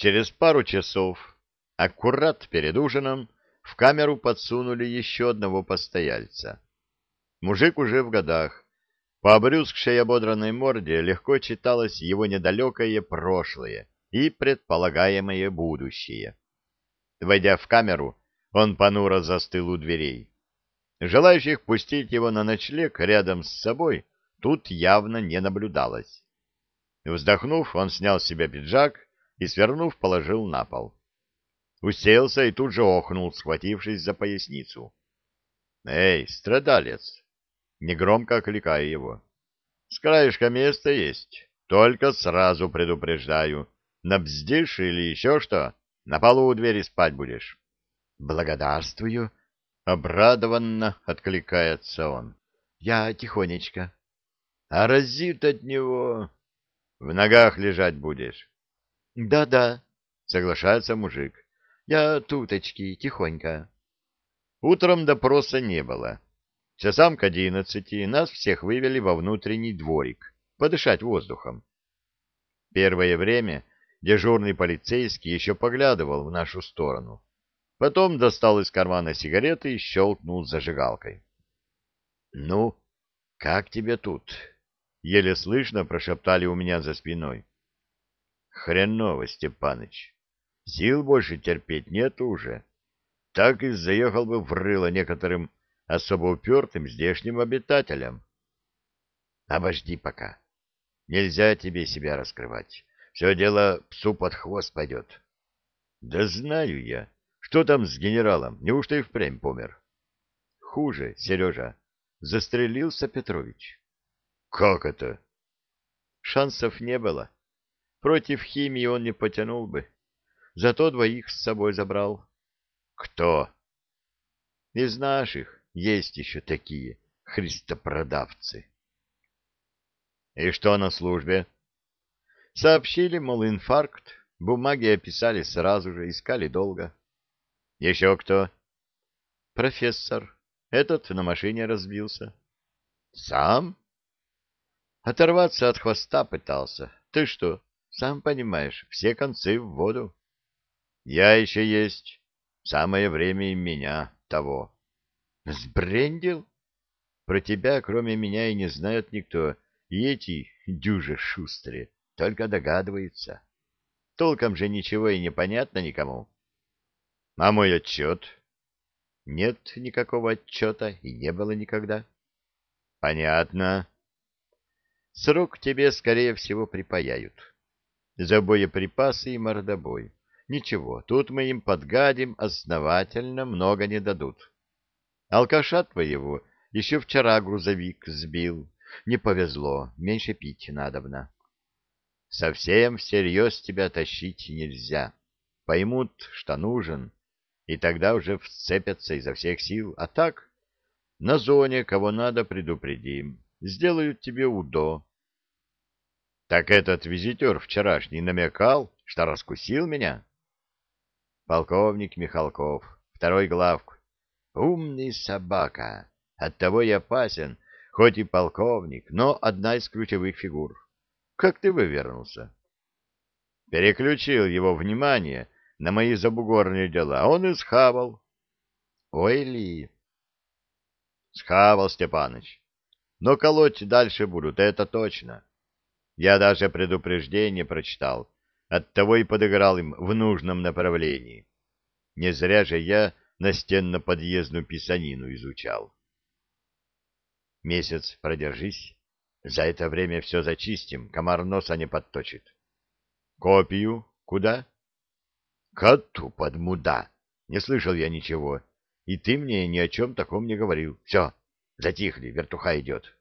Через пару часов, аккурат перед ужином, в камеру подсунули еще одного постояльца. Мужик уже в годах. По обрюзгшей ободранной морде легко читалось его недалекое прошлое и предполагаемое будущее. Войдя в камеру, он понуро застыл у дверей. Желающих пустить его на ночлег рядом с собой тут явно не наблюдалось. Вздохнув, он снял с себя пиджак и, свернув, положил на пол. Уселся и тут же охнул, схватившись за поясницу. — Эй, страдалец! — негромко окликая его. — С краешка места есть, только сразу предупреждаю. Набздишь или еще что, на полу у двери спать будешь. — Благодарствую! — обрадованно откликается он. — Я тихонечко. — А разит от него... В ногах лежать будешь. Да, да, соглашается мужик. Я туточки, тихонько. Утром допроса не было. Часам к одиннадцати нас всех вывели во внутренний дворик, подышать воздухом. Первое время дежурный полицейский еще поглядывал в нашу сторону. Потом достал из кармана сигареты и щелкнул зажигалкой. — Ну, как тебе тут? — еле слышно прошептали у меня за спиной. — Хреново, Степаныч. Сил больше терпеть нет уже. Так и заехал бы в рыло некоторым особо упертым здешним обитателям. — Обожди пока. Нельзя тебе себя раскрывать. Все дело псу под хвост пойдет. — Да знаю я. Что там с генералом? Неужто и впрямь помер? — Хуже, Сережа. Застрелился Петрович. Как это? Шансов не было. Против химии он не потянул бы. Зато двоих с собой забрал. Кто? Из наших есть еще такие христопродавцы. И что на службе? Сообщили, мол, инфаркт. Бумаги описали сразу же, искали долго. Еще кто? Профессор. Этот на машине разбился. Сам? Оторваться от хвоста пытался. Ты что, сам понимаешь, все концы в воду. Я еще есть. Самое время и меня того. Сбрендил? Про тебя, кроме меня, и не знает никто. И эти дюжи шустрые только догадываются. Толком же ничего и не понятно никому. А мой отчет? Нет никакого отчета и не было никогда. Понятно. Срок тебе, скорее всего, припаяют. За боеприпасы и мордобой. Ничего, тут мы им подгадим основательно, много не дадут. Алкаша твоего еще вчера грузовик сбил. Не повезло, меньше пить надобно. Совсем всерьез тебя тащить нельзя. Поймут, что нужен, и тогда уже вцепятся изо всех сил. А так, на зоне кого надо предупредим сделают тебе УДО. Так этот визитер вчерашний намекал, что раскусил меня? Полковник Михалков, второй главк. Умный собака, оттого и опасен, хоть и полковник, но одна из ключевых фигур. Как ты вывернулся? Переключил его внимание на мои забугорные дела, он и схавал. Ой ли! Схавал, Степаныч но колоть дальше будут, это точно. Я даже предупреждение прочитал, оттого и подыграл им в нужном направлении. Не зря же я настенно-подъездную писанину изучал. Месяц продержись, за это время все зачистим, комар носа не подточит. Копию куда? Коту под муда. Не слышал я ничего, и ты мне ни о чем таком не говорил. Все, Затихли, вертуха идет.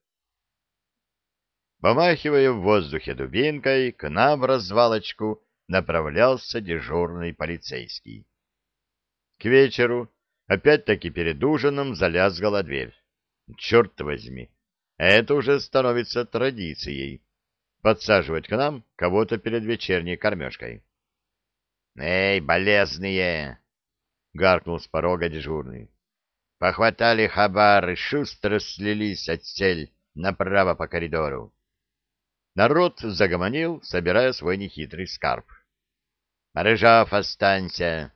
Помахивая в воздухе дубинкой, к нам в развалочку направлялся дежурный полицейский. К вечеру, опять-таки перед ужином, залязгала дверь. Черт возьми, это уже становится традицией — подсаживать к нам кого-то перед вечерней кормежкой. — Эй, болезные! — гаркнул с порога дежурный. Похватали хабар и шустро слились от цель направо по коридору. Народ загомонил, собирая свой нехитрый скарб. Рыжав, останься.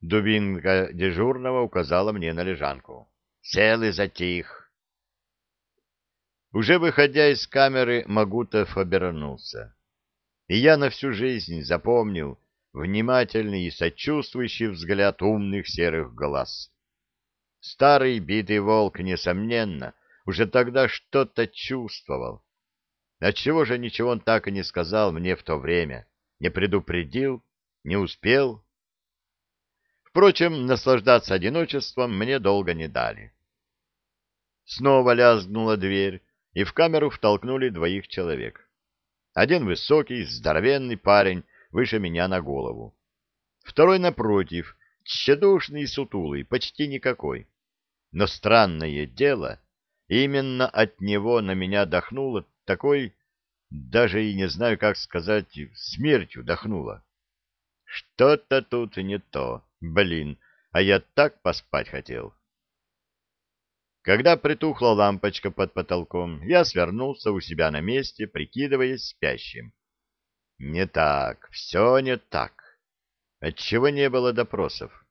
Дубинка дежурного указала мне на лежанку. Сел и затих. Уже выходя из камеры, Магутов обернулся. И я на всю жизнь запомнил внимательный и сочувствующий взгляд умных серых глаз. Старый битый волк, несомненно, уже тогда что-то чувствовал. Отчего же ничего он так и не сказал мне в то время, не предупредил, не успел? Впрочем, наслаждаться одиночеством мне долго не дали. Снова лязгнула дверь, и в камеру втолкнули двоих человек. Один высокий, здоровенный парень, выше меня на голову. Второй напротив, тщедушный и сутулый, почти никакой. Но странное дело, именно от него на меня дохнуло такой, даже и не знаю, как сказать, смертью дохнуло. Что-то тут не то, блин, а я так поспать хотел. Когда притухла лампочка под потолком, я свернулся у себя на месте, прикидываясь спящим. Не так, все не так. Отчего не было допросов?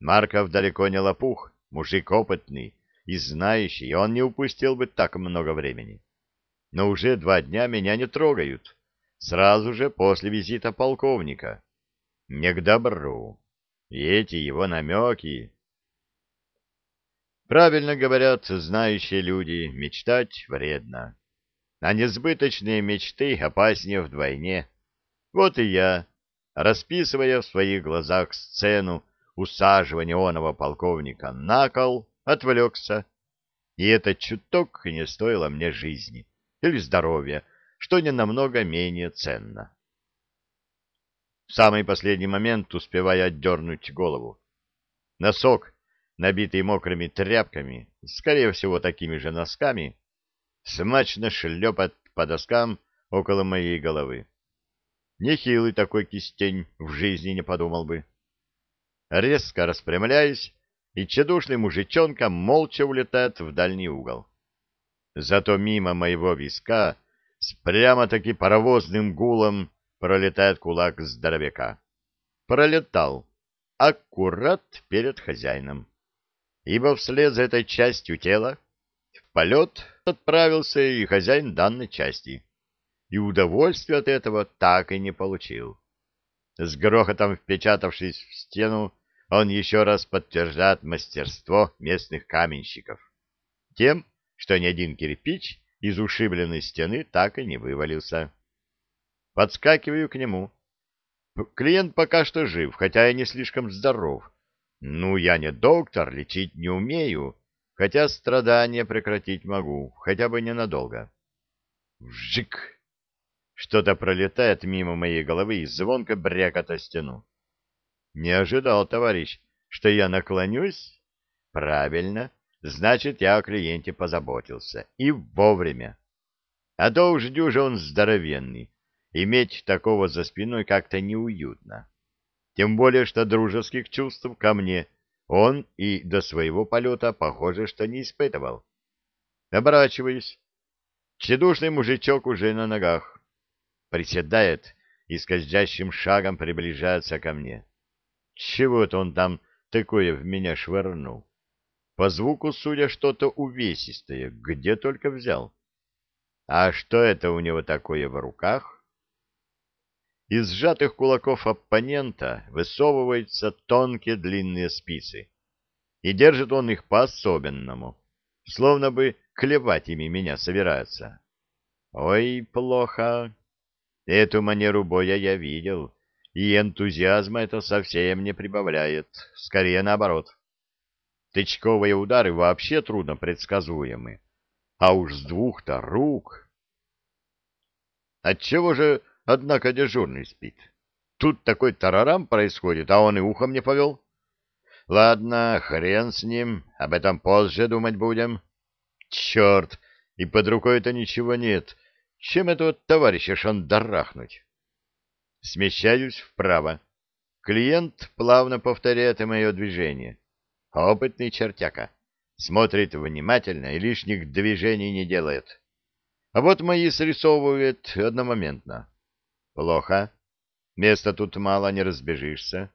Марков далеко не лопух, мужик опытный и знающий, он не упустил бы так много времени. Но уже два дня меня не трогают, сразу же после визита полковника. Не к добру. И эти его намеки... Правильно говорят знающие люди, мечтать вредно а несбыточные мечты опаснее вдвойне. Вот и я, расписывая в своих глазах сцену усаживания оного полковника на кол, отвлекся, и это чуток не стоило мне жизни или здоровья, что не намного менее ценно. В самый последний момент успевая отдернуть голову. Носок, набитый мокрыми тряпками, скорее всего, такими же носками, смачно шлепает по доскам около моей головы. Нехилый такой кистень в жизни не подумал бы. Резко распрямляюсь, и тщедушный мужичонка молча улетает в дальний угол. Зато мимо моего виска с прямо-таки паровозным гулом пролетает кулак здоровяка. Пролетал аккурат перед хозяином, ибо вслед за этой частью тела в полет отправился и хозяин данной части, и удовольствия от этого так и не получил. С грохотом впечатавшись в стену, он еще раз подтверждает мастерство местных каменщиков. Тем, что ни один кирпич из ушибленной стены так и не вывалился. Подскакиваю к нему. Клиент пока что жив, хотя и не слишком здоров. Ну, я не доктор, лечить не умею, хотя страдания прекратить могу, хотя бы ненадолго. Вжик! Что-то пролетает мимо моей головы и звонко брякает о стену. Не ожидал, товарищ, что я наклонюсь? Правильно, значит, я о клиенте позаботился. И вовремя. А то уж дюжа он здоровенный. Иметь такого за спиной как-то неуютно. Тем более, что дружеских чувств ко мне — он и до своего полета, похоже, что не испытывал. Оборачиваюсь. Чедушный мужичок уже на ногах. Приседает и скользящим шагом приближается ко мне. Чего-то он там такое в меня швырнул. По звуку, судя, что-то увесистое, где только взял. А что это у него такое в руках? Из сжатых кулаков оппонента высовываются тонкие длинные спицы, и держит он их по-особенному, словно бы клевать ими меня собирается. Ой, плохо. Эту манеру боя я видел, и энтузиазма это совсем не прибавляет, скорее наоборот. Тычковые удары вообще трудно предсказуемы, а уж с двух-то рук... Отчего же Однако дежурный спит. Тут такой тарарам происходит, а он и ухом не повел. Ладно, хрен с ним, об этом позже думать будем. Черт, и под рукой-то ничего нет. Чем этого товарища шандарахнуть? Смещаюсь вправо. Клиент плавно повторяет мое движение. Опытный чертяка. Смотрит внимательно и лишних движений не делает. А вот мои срисовывает одномоментно. Плохо. Места тут мало, не разбежишься.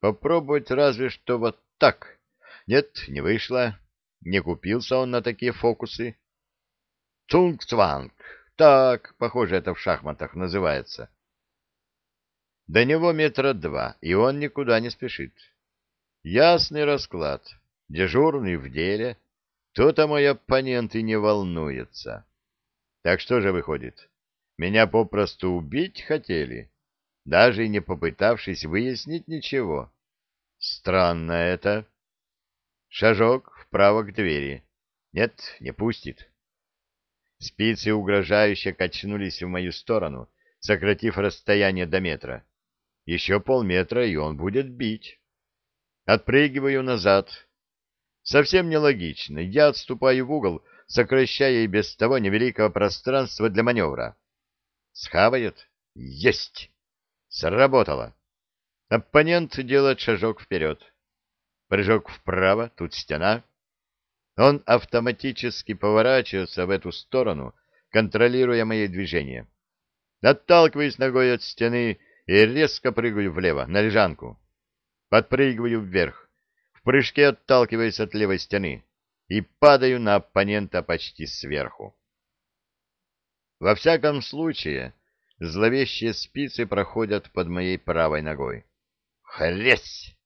Попробовать разве что вот так. Нет, не вышло. Не купился он на такие фокусы. Цунг-цванг. Так, похоже, это в шахматах называется. До него метра два, и он никуда не спешит. Ясный расклад. Дежурный в деле. То-то мой оппонент и не волнуется. Так что же выходит? Меня попросту убить хотели, даже не попытавшись выяснить ничего. Странно это. Шажок вправо к двери. Нет, не пустит. Спицы угрожающе качнулись в мою сторону, сократив расстояние до метра. Еще полметра, и он будет бить. Отпрыгиваю назад. Совсем нелогично. Я отступаю в угол, сокращая и без того невеликого пространства для маневра. Схавает? Есть! Сработало. Оппонент делает шажок вперед. Прыжок вправо, тут стена. Он автоматически поворачивается в эту сторону, контролируя мои движения. Отталкиваюсь ногой от стены и резко прыгаю влево, на лежанку. Подпрыгиваю вверх, в прыжке отталкиваясь от левой стены и падаю на оппонента почти сверху. Во всяком случае, зловещие спицы проходят под моей правой ногой. Хресь!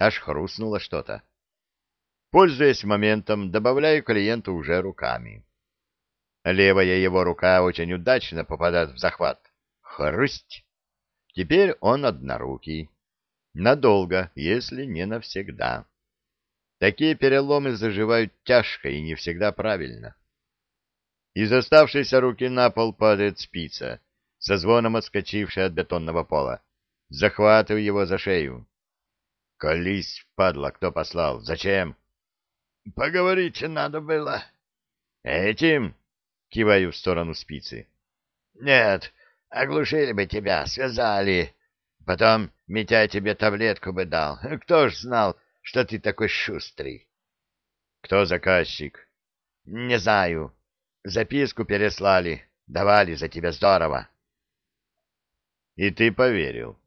Аж хрустнуло что-то. Пользуясь моментом, добавляю клиенту уже руками. Левая его рука очень удачно попадает в захват. Хрусть! Теперь он однорукий. Надолго, если не навсегда. Такие переломы заживают тяжко и не всегда правильно. Из оставшейся руки на пол падает спица, со звоном отскочившая от бетонного пола. Захватываю его за шею. «Колись, падла, кто послал? Зачем?» «Поговорить надо было». «Этим?» — киваю в сторону спицы. «Нет, оглушили бы тебя, связали. Потом Митя тебе таблетку бы дал. Кто ж знал, что ты такой шустрый. — Кто заказчик? — Не знаю. Записку переслали. Давали за тебя здорово. — И ты поверил.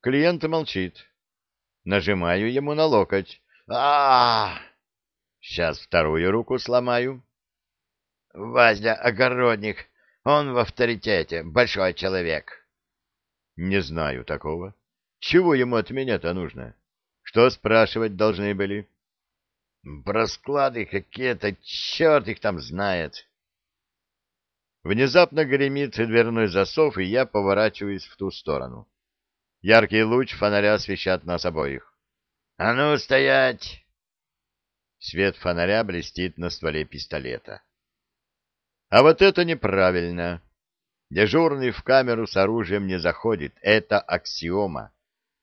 Клиент молчит. Нажимаю ему на локоть. а, -а, -а! Сейчас вторую руку сломаю. — Вазя огородник. Он в авторитете. Большой человек. — Не знаю такого. Чего ему от меня-то нужно? — что спрашивать должны были? Про склады какие-то, черт их там знает. Внезапно гремит дверной засов, и я поворачиваюсь в ту сторону. Яркий луч фонаря освещает нас обоих. «А ну, стоять!» Свет фонаря блестит на стволе пистолета. А вот это неправильно. Дежурный в камеру с оружием не заходит. Это аксиома.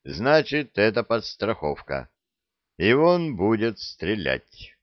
Значит, это подстраховка. И он будет стрелять.